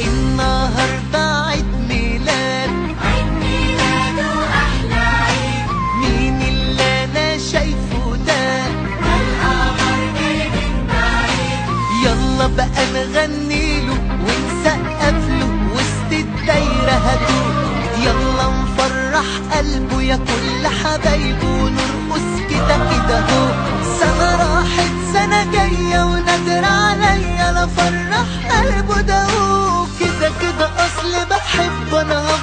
النهاردة عيد ميلاد. عيد ميلاده أحلى عيد. مين اللي أنا شايفه ده؟ والقمر من بعيد. يلا بقى نغني له ونسقف له وسط الدايرة هدوء. يلا نفرح قلبه يا كل حبايبه نرقص كده كده اهو سنة راحت سنة جاية ونادر عليا. لا فرح قلبه ده No.